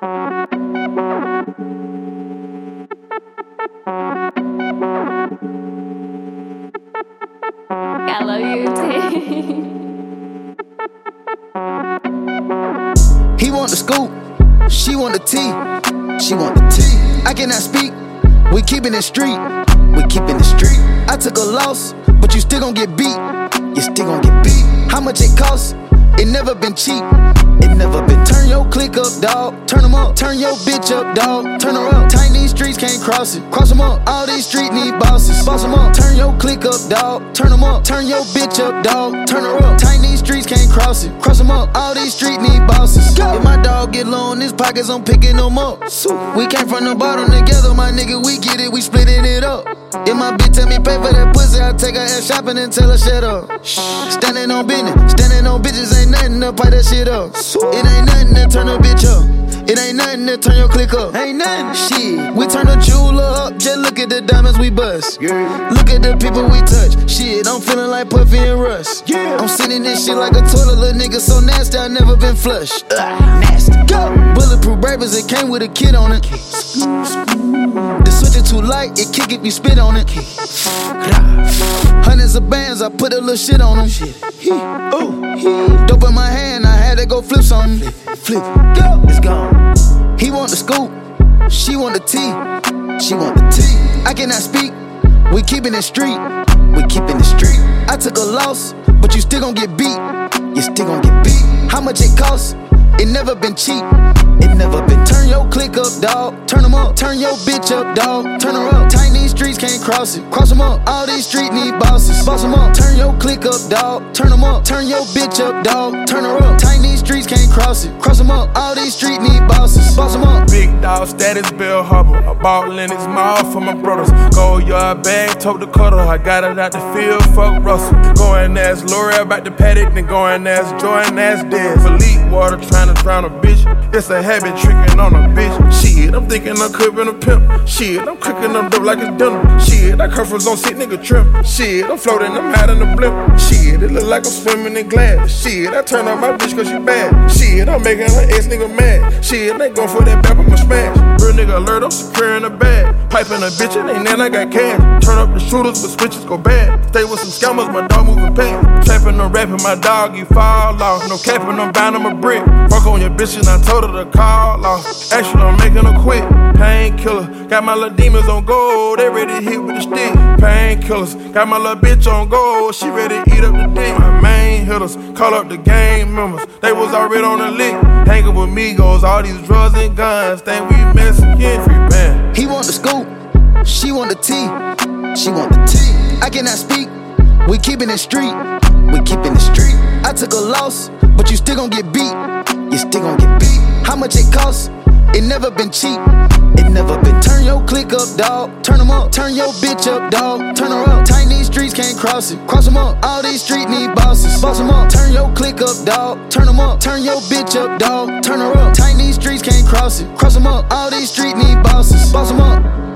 I love you too. He want the scoop, she want the tea, she want the tea. I cannot speak, we keeping it street, we keeping it street. I took a loss, but you still gon' get beat, you still gon' get beat. How much it costs? It never been cheap, it never been. Turn your click up, dog. Turn them up. Turn your bitch up, dog. Turn her up. Tiny streets can't cross it. Cross 'em up. All these streets need bosses. Boss them up. Turn your click up, dog. Turn them up. Turn your bitch up, dog. Turn her up. Tiny streets can't cross it. Cross 'em up. All these streets need bosses. If my dog get low in his pockets, I'm picking them up. We came from the bottom together, my nigga. We get it. We splitting it up. If my bitch tell me pay for that I take her ass shopping and tell her shut up. Standing on business, standing on bitches ain't nothing to pipe that shit up. It ain't nothing to turn a bitch up. It ain't nothing to turn your click up. Ain't nothing. Shit, we turn the jeweler up. Just look at the diamonds we bust. Look at the people we touch. Shit, I'm feeling like Puffy and Russ. Yeah. I'm sitting this shit like a toilet, little nigga so nasty. I never been flushed. Ugh, nasty. Go. Bulletproof bravers, it came with a kid on it. Light, it kick if you spit on it. Hundreds of bands, I put a little shit on them. Dope in my hand, I had to go flip something. Flip, go, it's gone. He want the scoop, she want the tea, she want the tea. I cannot speak, we keeping it street, we keeping it street. I took a loss, but you still gon' get beat, you still gon' get beat. How much it cost? It never been cheap, it never been. Turn your click up, dog. Turn 'em up. Turn your bitch up, dog. Turn her up. Tiny streets can't cross it. Cross 'em up. All these streets need bosses. Boss 'em up. Turn your click up, dog. Turn 'em up. Turn your bitch up, dog. Turn her up. Tiny streets can't cross it. Cross 'em up. All these streets need bosses. Boss 'em up. Dog status, Bill Harbor. Ball in his mouth for my brothers. Go yard bag, tote the cutter. I got it out the field, fuck Russell. Going and ask L'Oreal about the paddock, then going and ask Jordan, ask Dez. Elite water trying to drown a bitch. It's a habit tricking on a bitch. Shit, I'm thinking I could been a pimp. Shit, I'm cooking up dope like it's dinner. Shit, I come from zone nigga trim. Shit, I'm floating, I'm hot in the blimp. Shit, it look like I'm swimming in glass. Shit, I turn on my bitch cause she bad. Shit, I'm making her ex nigga mad. Shit, they going for that back, I'ma smash. Nigga alert, I'm securing the bag. Piping a bitch, it ain't then I got cash. Turn up the shooters, but switches go bad. Stay with some scammers, my dog moving past. Trapping or rapping, my dog, you fall off. No capping, I'm bound, I'm a brick. Fuck on your bitch, and I told her to call off. Action, I'm making her quit. Painkiller, got my little demons on gold, they ready to hit with the stick. Painkillers, got my little bitch on gold, she ready to eat up the dick. My main hitters, call up the gang members, they was already on the lick. Hanging with Migos, all these drugs and guns, think we Mexican free band. He want the scoop, she want the tea, she want the tea. I cannot speak, we keeping it street, we keeping it street. I took a loss, but you still gon' get beat, you still gon' get beat. How much it costs? It never been cheap, it never been. Turn your click up, dog. Turn 'em up. Turn your bitch up, dog. Turn her up. Tiny streets can't cross it. Cross 'em up. All these streets need bosses. Boss 'em up. Turn your click up, dog. Turn 'em up. Turn your bitch up, dog. Turn her up. Tiny can't cross it. Cross 'em up. All these streets need bosses. Boss 'em up.